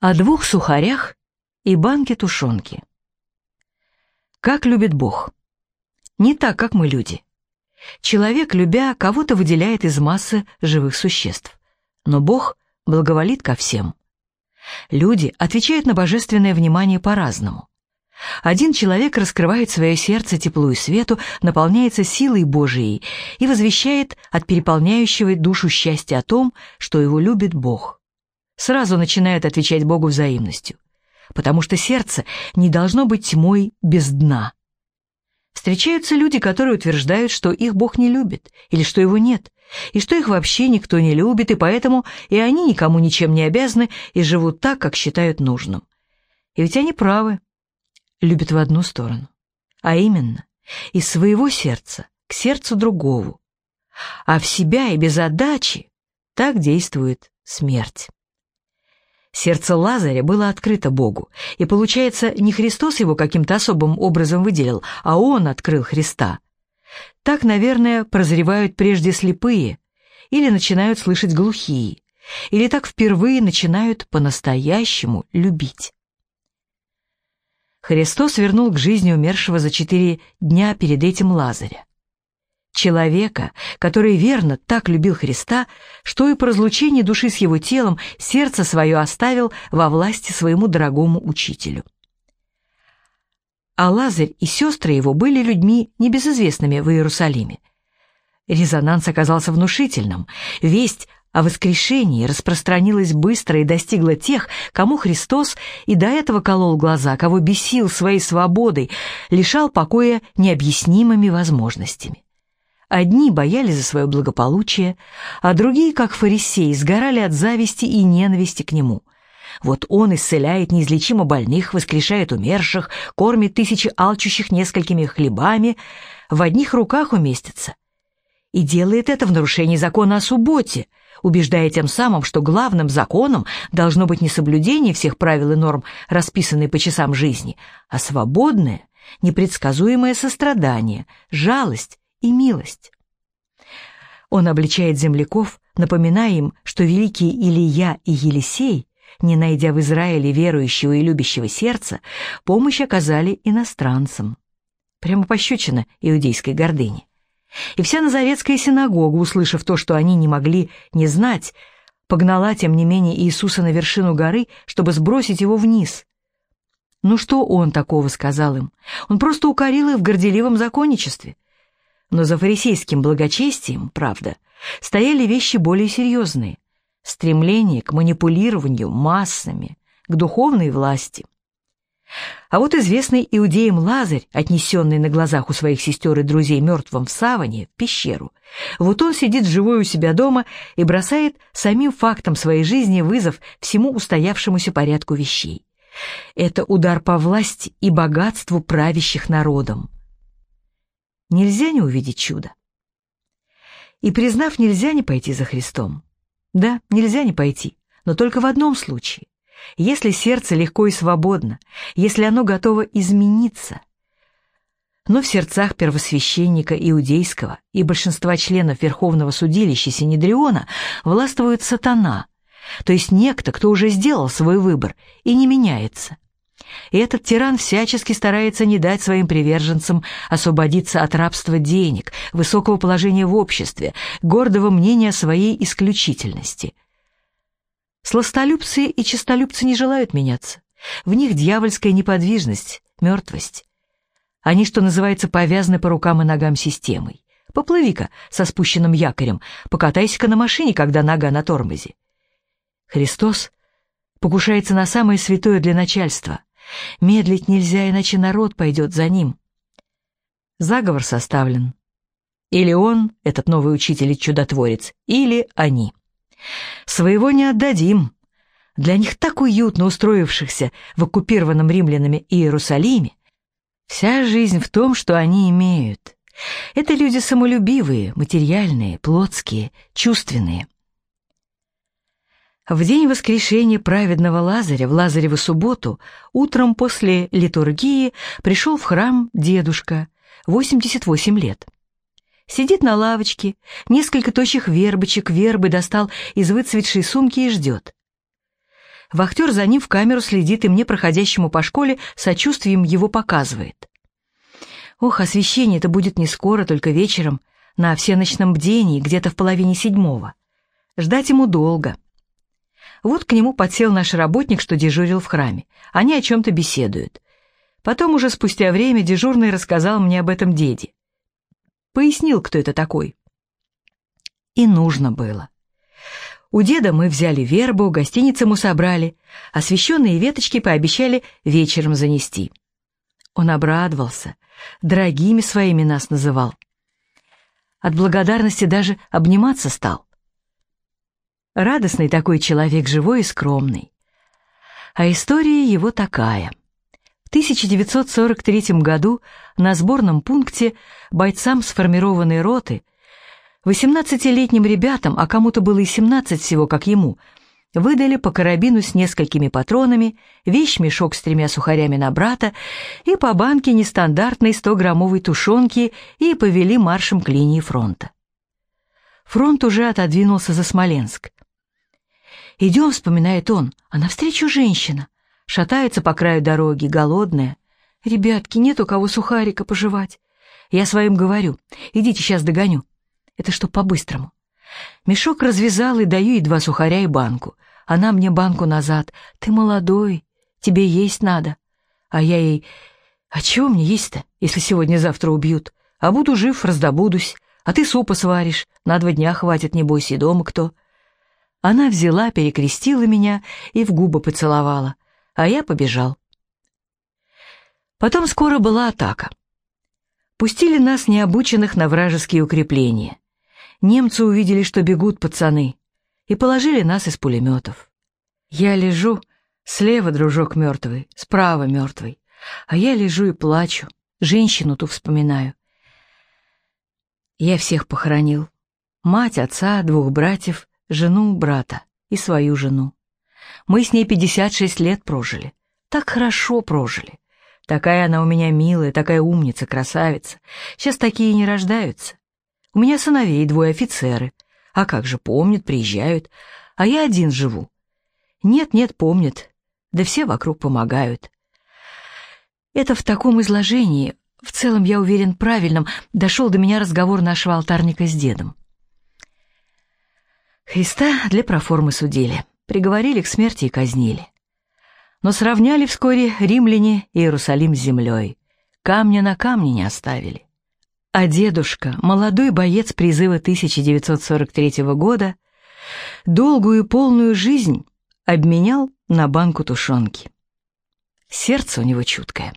О двух сухарях и банке тушенки. Как любит Бог? Не так, как мы люди. Человек, любя, кого-то выделяет из массы живых существ. Но Бог благоволит ко всем. Люди отвечают на божественное внимание по-разному. Один человек раскрывает свое сердце теплу и свету, наполняется силой Божией и возвещает от переполняющего душу счастья о том, что его любит Бог сразу начинают отвечать Богу взаимностью, потому что сердце не должно быть тьмой без дна. Встречаются люди, которые утверждают, что их Бог не любит, или что его нет, и что их вообще никто не любит, и поэтому и они никому ничем не обязаны и живут так, как считают нужным. И ведь они правы, любят в одну сторону, а именно из своего сердца к сердцу другого, а в себя и без отдачи так действует смерть. Сердце Лазаря было открыто Богу, и, получается, не Христос его каким-то особым образом выделил, а он открыл Христа. Так, наверное, прозревают прежде слепые, или начинают слышать глухие, или так впервые начинают по-настоящему любить. Христос вернул к жизни умершего за четыре дня перед этим Лазаря человека, который верно так любил Христа, что и по разлучении души с его телом сердце свое оставил во власти своему дорогому учителю. А Лазарь и сестры его были людьми небезызвестными в Иерусалиме. Резонанс оказался внушительным. Весть о воскрешении распространилась быстро и достигла тех, кому Христос и до этого колол глаза, кого бесил своей свободой, лишал покоя необъяснимыми возможностями. Одни боялись за свое благополучие, а другие, как фарисеи, сгорали от зависти и ненависти к нему. Вот он исцеляет неизлечимо больных, воскрешает умерших, кормит тысячи алчущих несколькими хлебами, в одних руках уместится. И делает это в нарушении закона о субботе, убеждая тем самым, что главным законом должно быть не соблюдение всех правил и норм, расписанные по часам жизни, а свободное, непредсказуемое сострадание, жалость и милость. Он обличает земляков, напоминая им, что великие Илия и Елисей, не найдя в Израиле верующего и любящего сердца, помощь оказали иностранцам. Прямо пощечина иудейской гордыни. И вся Назаветская синагога, услышав то, что они не могли не знать, погнала, тем не менее, Иисуса на вершину горы, чтобы сбросить его вниз. Ну что он такого сказал им? Он просто укорил их в горделивом законничестве — но за фарисейским благочестием, правда, стояли вещи более серьезные. Стремление к манипулированию массами, к духовной власти. А вот известный иудеям Лазарь, отнесенный на глазах у своих сестер и друзей мертвым в саване, в пещеру, вот он сидит живой у себя дома и бросает самим фактом своей жизни вызов всему устоявшемуся порядку вещей. Это удар по власти и богатству правящих народом нельзя не увидеть чудо. И признав, нельзя не пойти за Христом. Да, нельзя не пойти, но только в одном случае. Если сердце легко и свободно, если оно готово измениться. Но в сердцах первосвященника иудейского и большинства членов Верховного судилища Синедриона властвует сатана, то есть некто, кто уже сделал свой выбор и не меняется – и этот тиран всячески старается не дать своим приверженцам освободиться от рабства денег, высокого положения в обществе, гордого мнения о своей исключительности. Сластолюбцы и честолюбцы не желают меняться. В них дьявольская неподвижность, мертвость. Они, что называется, повязаны по рукам и ногам системой. Поплыви-ка со спущенным якорем, покатайся-ка на машине, когда нога на тормозе. Христос покушается на самое святое для начальства Медлить нельзя, иначе народ пойдет за ним. Заговор составлен. Или он, этот новый учитель и чудотворец, или они. Своего не отдадим. Для них так уютно устроившихся в оккупированном римлянами Иерусалиме. Вся жизнь в том, что они имеют. Это люди самолюбивые, материальные, плотские, чувственные. В день воскрешения праведного Лазаря в Лазареву субботу утром после литургии пришел в храм дедушка, 88 лет. Сидит на лавочке, несколько тощих вербочек вербы достал из выцветшей сумки и ждет. Вахтер за ним в камеру следит и мне, проходящему по школе, сочувствием его показывает. Ох, освещение-то будет не скоро, только вечером, на всеночном бдении, где-то в половине седьмого. Ждать ему долго. Вот к нему подсел наш работник, что дежурил в храме. Они о чем-то беседуют. Потом уже спустя время дежурный рассказал мне об этом деде. Пояснил, кто это такой. И нужно было. У деда мы взяли вербу, гостиницы ему собрали, освещенные веточки пообещали вечером занести. Он обрадовался, дорогими своими нас называл. От благодарности даже обниматься стал. Радостный такой человек, живой и скромный. А история его такая. В 1943 году на сборном пункте бойцам сформированной роты, 18-летним ребятам, а кому-то было и 17 всего, как ему, выдали по карабину с несколькими патронами, вещь-мешок с тремя сухарями на брата и по банке нестандартной 100-граммовой тушенки и повели маршем к линии фронта. Фронт уже отодвинулся за Смоленск. «Идем», — вспоминает он, — «а навстречу женщина. Шатается по краю дороги, голодная. Ребятки, нет у кого сухарика пожевать. Я своим говорю, идите, сейчас догоню. Это что по-быстрому. Мешок развязал и даю ей два сухаря и банку. Она мне банку назад. Ты молодой, тебе есть надо. А я ей... А чего мне есть-то, если сегодня-завтра убьют? А буду жив, раздобудусь. А ты супа сваришь, на два дня хватит, не бойся, и дома кто. Она взяла, перекрестила меня и в губы поцеловала, а я побежал. Потом скоро была атака. Пустили нас, необученных, на вражеские укрепления немцы увидели, что бегут пацаны, и положили нас из пулеметов. Я лежу, слева дружок мертвый, справа мертвый, а я лежу и плачу, женщину ту вспоминаю. Я всех похоронил. Мать, отца, двух братьев, жену, брата и свою жену. Мы с ней 56 лет прожили. Так хорошо прожили. Такая она у меня милая, такая умница, красавица. Сейчас такие не рождаются. У меня сыновей двое офицеры. А как же, помнят, приезжают. А я один живу. Нет-нет, помнят. Да все вокруг помогают. Это в таком изложении, в целом, я уверен, правильном, дошел до меня разговор нашего алтарника с дедом. Христа для проформы судили, приговорили к смерти и казнили. Но сравняли вскоре римляне Иерусалим с землей, камня на камне не оставили. А дедушка, молодой боец призыва 1943 года, долгую и полную жизнь обменял на банку тушенки. Сердце у него чуткое.